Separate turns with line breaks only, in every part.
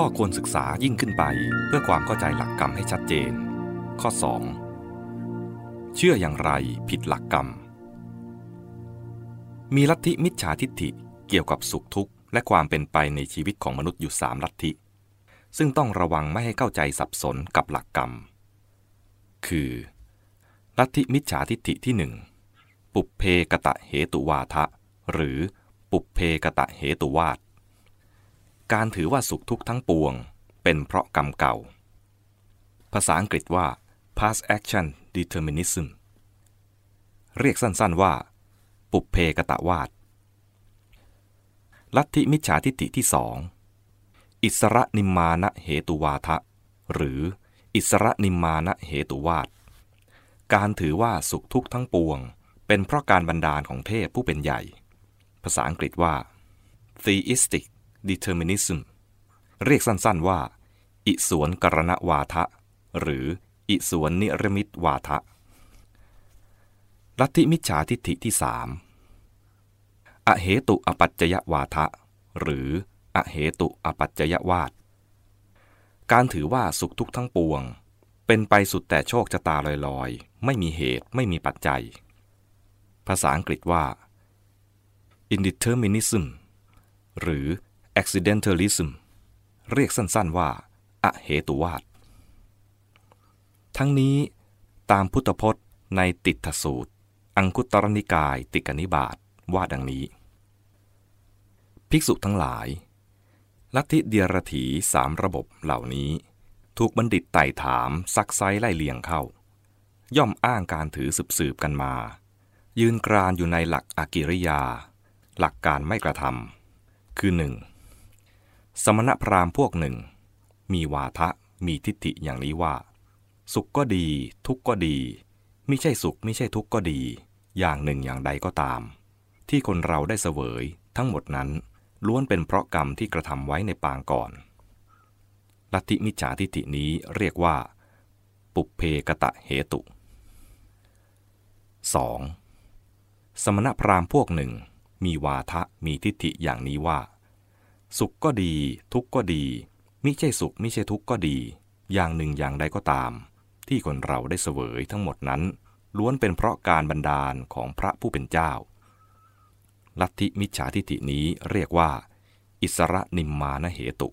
ข้อควรศึกษายิ่งขึ้นไปเพื่อความเข้าใจหลักกรรมให้ชัดเจน ข้อ 2. เชื่ออย่างไรผิดหลักกรรม มีลัทธิมิจฉาทิฏฐิเกี่ยวกับสุขทุกข์และความเป็นไปในชีวิตของมนุษย์อยู่สามลัทธิ ซึ่งต้องระวังไม่ให้เข้าใจสับสนกับหลักกรรม คือ ลัทธิมิจฉาทิฏฐิที่หนึ่งปุเพกะตะเหตุวาทะ หรือปุเพกะตะเหตุวาท การถือว่าสุขทุกข์ทั้งปวง เป็นเพราะกรรมเก่า ภาษาอังกฤษว่า past action determinism เรียกสั้นๆว่า ปุเพกะตะวาทลัทธิมิจฉาทิฏฐิที่สอง อิสระนิมมานะเหตุวาทะ หรืออิสระนิมมานะเหตุวาท การถือว่าสุขทุกข์ทั้งปวง เป็นเพราะการบันดาลของเทพผู้เป็นใหญ่ ภาษาอังกฤษว่า theistic determinism เรียกสั้นๆว่า อิสวนกรณวาทะ หรืออิสวนนิรมิตวาทะ ลัทธิมิจฉาทิฏฐิที่สามอเหตุอปัจจยวาทะ หรืออเหตุอปัจจยวาท การถือว่าสุขทุกข์ทั้งปวง เป็นไปสุดแต่โชคชะตาลอยๆ ไม่มีเหตุไม่มีปัจจัย ภาษาอังกฤษว่า indeterminism หรือ accidentalism เรียกสั้นๆว่า อเหตุวาททั้งนี้ตามพุทธพจน์ในติทสูตร อังคุตรนิกายติกนิบาตว่าดังนี้ ภิกษุทั้งหลาย ลัทธิเดียรถีสามระบบเหล่านี้ ถูกบัณฑิตไต่ถามซักไซไล่เลียงเข้า ย่อมอ้างการถือสืบๆกันมา ยืนกรานอยู่ในหลักอากิริยา หลักการไม่กระทำคือหนึ่ง สมณพราหมณ์พวกหนึ่ง มีวาทะมีทิฏฐิอย่างนี้ว่า สุขก็ดี ทุกข์ก็ดีไม่ใช่สุขไม่ใช่ทุกข์ก็ดี อย่างหนึ่งอย่างใดก็ตาม ที่คนเราได้เสวยทั้งหมดนั้นล้วนเป็นเพราะกรรมที่กระทำไว้ในปางก่อน ลัทธิมิจฉาทิฏฐินี้เรียกว่า ปุเพกะตะเหตุ 2. สมณพราหมณ์พวกหนึ่ง มีวาทะมีทิฏฐิอย่างนี้ว่า สุขก็ดี ทุกข์ก็ดีมิใช่สุขมิใช่ทุกข์ก็ดี อย่างหนึ่งอย่างใดก็ตาม ที่คนเราได้เสวยทั้งหมดนั้น ล้วนเป็นเพราะการบันดาลของพระผู้เป็นเจ้า ลัทธิมิจฉาทิฏฐินี้เรียกว่า อิสระนิมมานเหตุ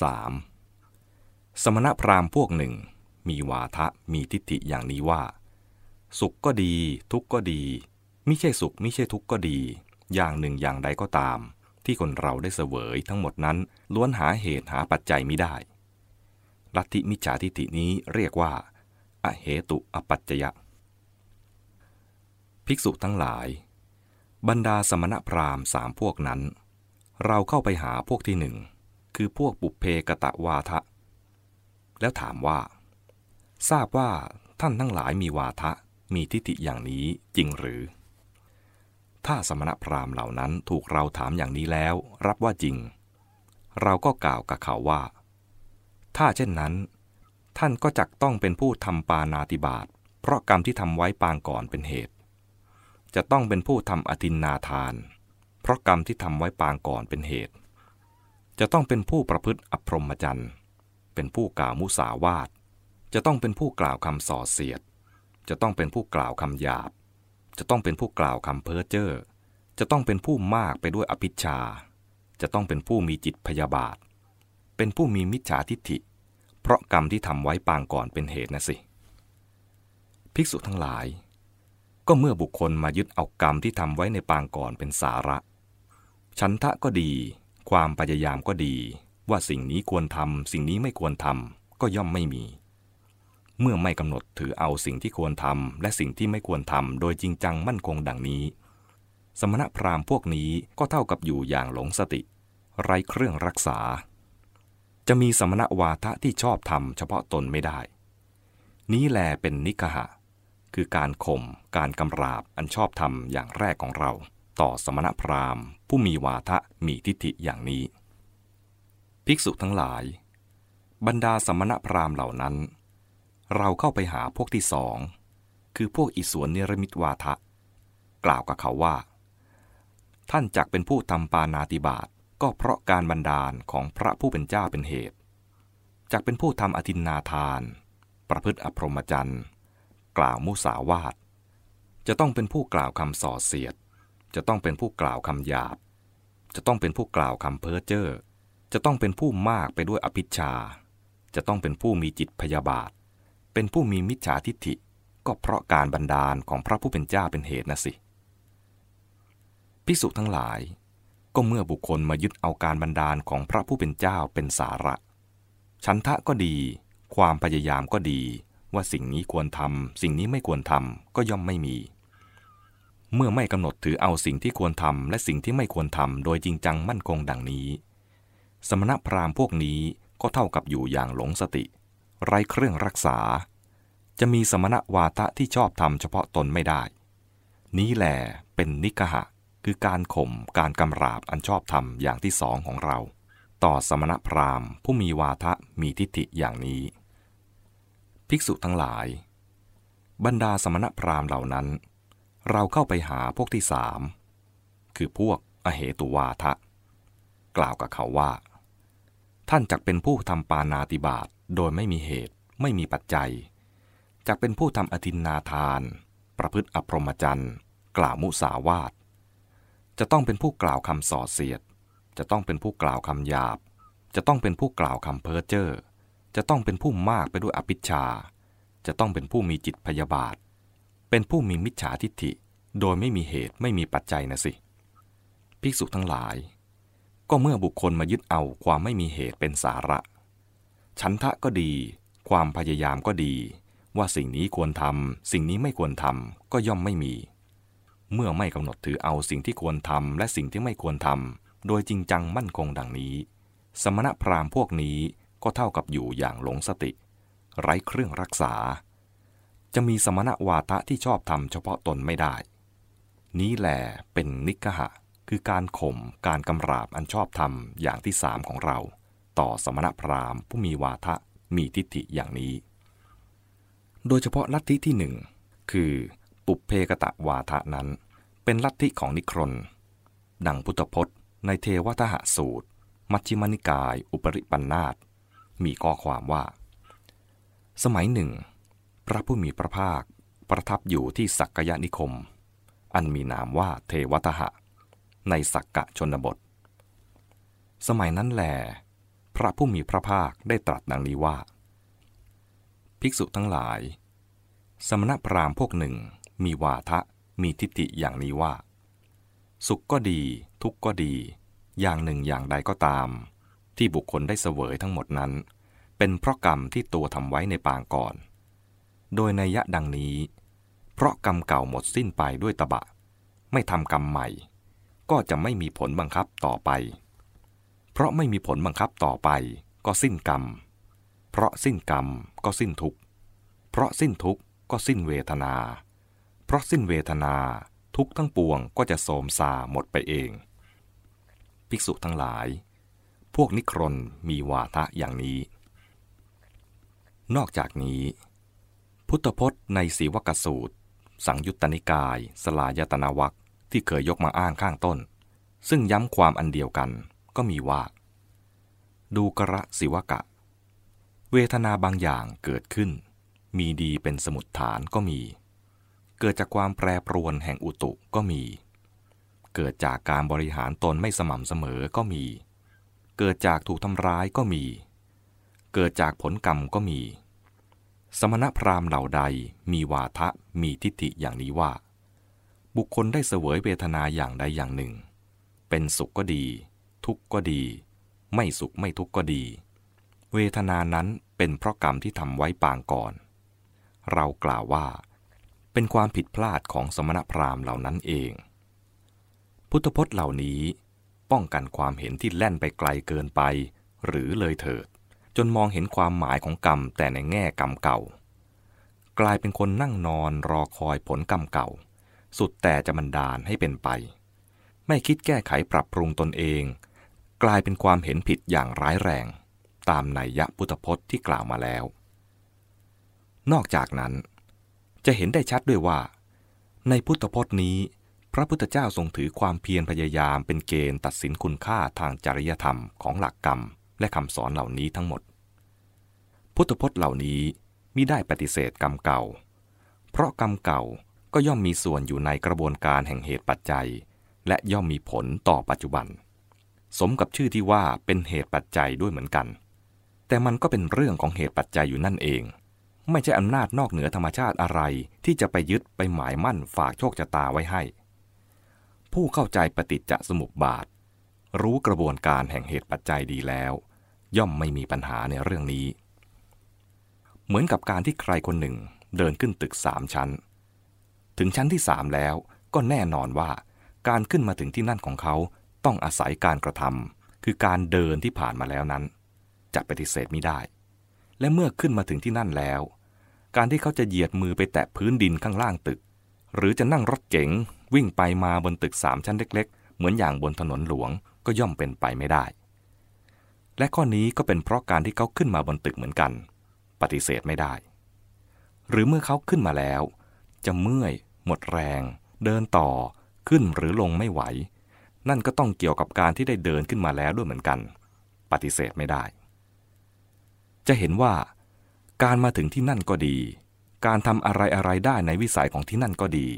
3. สมณพราหมณ์พวกหนึ่ง มีวาทะมีทิฏฐิอย่างนี้ว่า สุขก็ดี ทุกข์ก็ดีมิใช่สุขมิใช่ทุกข์ก็ดี อย่างหนึ่งอย่างใดก็ตาม ที่คนเราได้เสวยทั้งหมดนั้น ล้วนหาเหตุหาปัจจัยไม่ได้ ลัทธิมิจฉาทิฏฐินี้เรียกว่า อเหตุอปัจจยะ ภิกษุทั้งหลาย บรรดาสมณพราหมณ์สามพวกนั้น เราเข้าไปหาพวกที่หนึ่ง คือพวกปุเพกะตะวาทะ แล้วถามว่า ทราบว่าท่านทั้งหลายมีวาทะมีทิฏฐิอย่างนี้จริงหรือ ถ้าสมณพราหมณ์เหล่านั้นถูกเราถามอย่างนี้แล้ว รับว่าจริง เราก็กล่าวกับเขาว่า ถ้าเช่นนั้น ท่านก็จักต้องเป็นผู้ทำปานาติบาตเพราะกรรมที่ทำไว้ปางก่อนเป็นเหตุ จะต้องเป็นผู้ทำอธินนาทาน เพราะกรรมที่ทำไว้ปางก่อนเป็นเหตุ จะต้องเป็นผู้ประพฤติอภรมจรรย์เป็นผู้กล่าวมุสาวาทจะต้องเป็นผู้กล่าวคำส่อเสียด จะต้องเป็นผู้กล่าวคำหยาบ จะต้องเป็นผู้กล่าวคำเพ้อเจ้อ จะต้องเป็นผู้มากไปด้วยอภิชา จะต้องเป็นผู้มีจิตพยาบาท เป็นผู้มีมิจฉาทิฏฐิ เพราะกรรมที่ทำไว้ปางก่อนเป็นเหตุนะสิ ภิกษุทั้งหลาย ก็เมื่อบุคคลมายึดเอากรรมที่ทำไว้ในปางก่อนเป็นสาระฉันทะก็ดี ความพยายามก็ดี ว่าสิ่งนี้ควรทำสิ่งนี้ไม่ควรทำก็ย่อมไม่มี เมื่อไม่กำหนดถือเอาสิ่งที่ควรทำและสิ่งที่ไม่ควรทำโดยจริงจังมั่นคงดังนี้ สมณพราหมณ์พวกนี้ก็เท่ากับอยู่อย่างหลงสติ ไร้เครื่องรักษา จะมีสมณวาทะที่ชอบธรรมเฉพาะตนไม่ได้ นี้แลเป็นนิกหะ คือการข่มการกำราบอันชอบธรรมอย่างแรกของเรา ต่อสมณพราหมณ์ ผู้มีวาทะมีทิฏฐิอย่างนี้ ภิกษุทั้งหลาย บรรดาสมณพราหมณ์เหล่านั้น เราเข้าไปหาพวกที่สอง คือพวกอิสวนเนรมิตวาทะ กล่าวกับเขาว่า ท่านจักเป็นผู้ทำปานาติบาตก็เพราะการบันดาลของพระผู้เป็นเจ้าเป็นเหตุจากเป็นผู้ทำอธินนาทาน ประพฤติอภรมจรรย์ กล่าวมุสาวาท จะต้องเป็นผู้กล่าวคำส่อเสียด จะต้องเป็นผู้กล่าวคำหยาบ จะต้องเป็นผู้กล่าวคำเพ้อเจ้อ จะต้องเป็นผู้มากไปด้วยอภิชา จะต้องเป็นผู้มีจิตพยาบาท เป็นผู้มีมิจฉาทิฏฐิก็เพราะการบันดาลของพระผู้เป็นเจ้าเป็นเหตุนะสิ ภิกษุทั้งหลาย ก็เมื่อบุคคลมายึดเอาการบันดาลของพระผู้เป็นเจ้าเป็นสาระฉันทะก็ดี ความพยายามก็ดี ว่าสิ่งนี้ควรทำสิ่งนี้ไม่ควรทำก็ย่อมไม่มี เมื่อไม่กำหนดถือเอาสิ่งที่ควรทำและสิ่งที่ไม่ควรทำโดยจริงจังมั่นคงดังนี้ สมณพราหมณ์พวกนี้ก็เท่ากับอยู่อย่างหลงสติ ไร้เครื่องรักษา จะมีสมณวาทะที่ชอบทำเฉพาะตนไม่ได้ นี้แหลเป็นนิกหะ คือการข่มการกำราบอันชอบธรรมอย่างที่สองของเรา ต่อสมณพราหมณ์ ผู้มีวาทะมีทิฏฐิอย่างนี้ ภิกษุทั้งหลาย บรรดาสมณพราหมณ์เหล่านั้น เราเข้าไปหาพวกที่สามคือพวกอเหตุวาทะ กล่าวกับเขาว่า ท่านจักเป็นผู้ทำปานาติบาต โดยไม่มีเหตุไม่มีปัจจัยจักเป็นผู้ทำอธินนาทาน ประพฤติอภรมจรรย์ กล่าวมุสาวาท จะต้องเป็นผู้กล่าวคำส่อเสียด จะต้องเป็นผู้กล่าวคำหยาบ จะต้องเป็นผู้กล่าวคำเพ้อเจ้อจะต้องเป็นผู้มากไปด้วยอภิชา จะต้องเป็นผู้มีจิตพยาบาท เป็นผู้มีมิจฉาทิฏฐิ โดยไม่มีเหตุไม่มีปัจจัยนะสิ ภิกษุทั้งหลาย ก็เมื่อบุคคลมายึดเอาความไม่มีเหตุเป็นสาระ ฉันทะก็ดี ความพยายามก็ดี ว่าสิ่งนี้ควรทำสิ่งนี้ไม่ควรทำก็ย่อมไม่มี เมื่อไม่กำหนดถือเอาสิ่งที่ควรทำและสิ่งที่ไม่ควรทำโดยจริงจังมั่นคงดังนี้ สมณพราหมณ์พวกนี้ก็เท่ากับอยู่อย่างหลงสติ ไร้เครื่องรักษา จะมีสมณวาทะที่ชอบทำเฉพาะตนไม่ได้ นี้แหลเป็นนิกหะ คือการข่มการกำราบอันชอบธรรมอย่างที่สามของเรา ต่อสมณพราหมณ์ผู้มีวาทะมีทิฏฐิอย่างนี้ โดยเฉพาะลัทธิที่หนึ่งคือปุเพกตะวาทะนั้น เป็นลัทธิของนิครนดังพุทธพจน์ในเทวทหสูตร มัชฌิมนิกาย อุปริปันธาตมีข้อความว่า สมัยหนึ่ง พระผู้มีพระภาคประทับอยู่ที่สักกยนิคม อันมีนามว่าเทวทหะ ในสักกะชนบท สมัยนั้นแหล พระผู้มีพระภาคได้ตรัสดังนี้ว่า ภิกษุทั้งหลาย สมณพราหมณ์พวกหนึ่งมีวาทะมีทิฏฐิอย่างนี้ว่า สุขก็ดีทุกข์ก็ดี อย่างหนึ่งอย่างใดก็ตาม ที่บุคคลได้เสวยทั้งหมดนั้น เป็นเพราะกรรมที่ตัวทำไว้ในปางก่อน โดยในยะดังนี้ เพราะกรรมเก่าหมดสิ้นไปด้วยตบะ ไม่ทำกรรมใหม่ ก็จะไม่มีผลบังคับต่อไป เพราะไม่มีผลบังคับต่อไป ก็สิ้นกรรม เพราะสิ้นกรรมก็สิ้นทุกข์ เพราะสิ้นทุกข์ก็สิ้นเวทนา เพราะสิ้นเวทนาทุกทั้งปวงก็จะโสมซาหมดไปเอง ภิกษุทั้งหลาย พวกนิครนมีวาทะอย่างนี้ นอกจากนี้ พุทธพจน์ในสีวกสูตร สังยุตตนิกาย สลายตนาวัคที่เคยยกมาอ้างข้างต้น ซึ่งย้ำความอันเดียวกัน ก็มีว่า ดูกระสิวกะ เวทนาบางอย่างเกิดขึ้น มีดีเป็นสมุดฐานก็มี เกิดจากความแปรปรวนแห่งอุตุก็มี เกิดจากการบริหารตนไม่สม่ำเสมอก็มี เกิดจากถูกทำร้ายก็มี เกิดจากผลกรรมก็มี สมณพราหมณ์เหล่าใดมีวาทะมีทิฏฐิอย่างนี้ว่าบุคคลได้เสวยเวทนาอย่างใดอย่างหนึ่ง เป็นสุขก็ดี ทุกข์ก็ดี ไม่สุขไม่ทุกข์ก็ดี เวทนานั้นเป็นเพราะกรรมที่ทำไว้ปางก่อน เรากล่าวว่า เป็นความผิดพลาดของสมณพราหมณ์เหล่านั้นเอง พุทธพจน์เหล่านี้ป้องกันความเห็นที่แล่นไปไกลเกินไป หรือเลยเถิด จนมองเห็นความหมายของกรรมแต่ในแง่กรรมเก่า กลายเป็นคนนั่งนอนรอคอยผลกรรมเก่า สุดแต่จะบันดาลให้เป็นไป ไม่คิดแก้ไขปรับปรุงตนเอง กลายเป็นความเห็นผิดอย่างร้ายแรง ตามในยะพุทธพจน์ที่กล่าวมาแล้ว นอกจากนั้น จะเห็นได้ชัดด้วยว่า ในพุทธพจน์นี้ พระพุทธเจ้าทรงถือความเพียรพยายามเป็นเกณฑ์ตัดสินคุณค่าทางจริยธรรมของหลักกรรม และคำสอนเหล่านี้ทั้งหมด พุทธพจน์เหล่านี้มิได้ปฏิเสธกรรมเก่า เพราะกรรมเก่าก็ย่อมมีส่วนอยู่ในกระบวนการแห่งเหตุปัจจัย และย่อมมีผลต่อปัจจุบัน สมกับชื่อที่ว่าเป็นเหตุปัจจัยด้วยเหมือนกัน แต่มันก็เป็นเรื่องของเหตุปัจจัยอยู่นั่นเอง ไม่ใช่อำนาจนอกเหนือธรรมชาติอะไรที่จะไปยึดไปหมายมั่นฝากโชคชะตาไว้ให้ ผู้เข้าใจปฏิจจสมุปบาท รู้กระบวนการแห่งเหตุปัจจัยดีแล้ว ย่อมไม่มีปัญหาในเรื่องนี้ เหมือนกับการที่ใครคนหนึ่งเดินขึ้นตึกสามชั้น ถึงชั้นที่สามแล้วก็แน่นอนว่าการขึ้นมาถึงที่นั่นของเขา ต้องอาศัยการกระทำคือการเดินที่ผ่านมาแล้วนั้น จะปฏิเสธไม่ได้ และเมื่อขึ้นมาถึงที่นั่นแล้ว การที่เขาจะเหยียดมือไปแตะพื้นดินข้างล่างตึก หรือจะนั่งรถเก๋งวิ่งไปมาบนตึกสามชั้นเล็ก ๆ เหมือนอย่างบนถนนหลวงก็ย่อมเป็นไปไม่ได้ และข้อนี้ก็เป็นเพราะการที่เขาขึ้นมาบนตึกเหมือนกัน ปฏิเสธไม่ได้ หรือเมื่อเขาขึ้นมาแล้ว จะเมื่อย หมดแรง เดินต่อขึ้นหรือลงไม่ไหว นั่นก็ต้องเกี่ยวกับการที่ได้เดินขึ้นมาแล้วด้วยเหมือนกัน ปฏิเสธไม่ได้ จะเห็นว่า การมาถึงที่นั่นก็ดี การทำอะไรอะไรได้ในวิสัยของที่นั่นก็ดี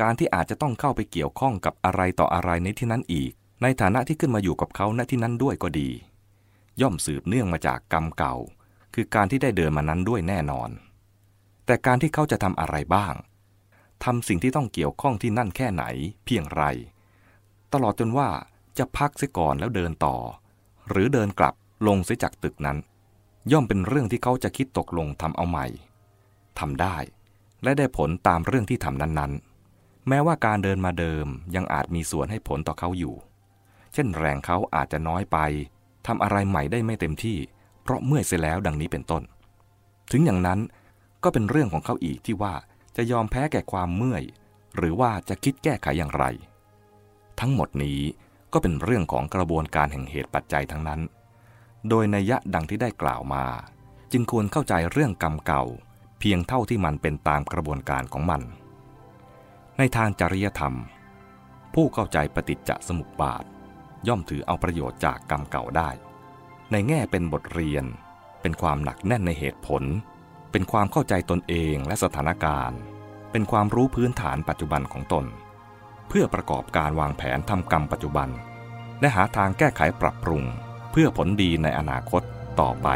การที่อาจจะต้องเข้าไปเกี่ยวข้องกับอะไรต่ออะไรในที่นั้นอีก ในฐานะที่ขึ้นมาอยู่กับเขาณที่นั้นด้วยก็ดี ย่อมสืบเนื่องมาจากกรรมเก่า คือการที่ได้เดินมานั้นด้วยแน่นอน แต่การที่เขาจะทำอะไรบ้างทำสิ่งที่ต้องเกี่ยวข้องที่นั่นแค่ไหน เพียงไร ตลอดจนว่าจะพักเสียก่อนแล้วเดินต่อ หรือเดินกลับลงเสียจากตึกนั้น ย่อมเป็นเรื่องที่เขาจะคิดตกลงทำเอาใหม่ทำได้ และได้ผลตามเรื่องที่ทำนั้นๆ แม้ว่าการเดินมาเดิมยังอาจมีส่วนให้ผลต่อเขาอยู่ เช่นแรงเขาอาจจะน้อยไปทำอะไรใหม่ได้ไม่เต็มที่ เพราะเมื่อยเสียแล้วดังนี้เป็นต้น ถึงอย่างนั้นก็เป็นเรื่องของเขาอีกที่ว่าจะยอมแพ้แก่ความเมื่อย หรือว่าจะคิดแก้ไขอย่างไร ทั้งหมดนี้ก็เป็นเรื่องของกระบวนการแห่งเหตุปัจจัยทั้งนั้น โดยนัยยะดังที่ได้กล่าวมา จึงควรเข้าใจเรื่องกรรมเก่า เพียงเท่าที่มันเป็นตามกระบวนการของมัน ในทางจริยธรรม ผู้เข้าใจปฏิจจสมุปบาท ย่อมถือเอาประโยชน์จากกรรมเก่าได้ ในแง่เป็นบทเรียน เป็นความหนักแน่นในเหตุผล เป็นความเข้าใจตนเองและสถานการณ์ เป็นความรู้พื้นฐานปัจจุบันของตน เพื่อประกอบการวางแผนทำกรรมปัจจุบัน และหาทางแก้ไขปรับปรุง เพื่อผลดีในอนาคตต่อไป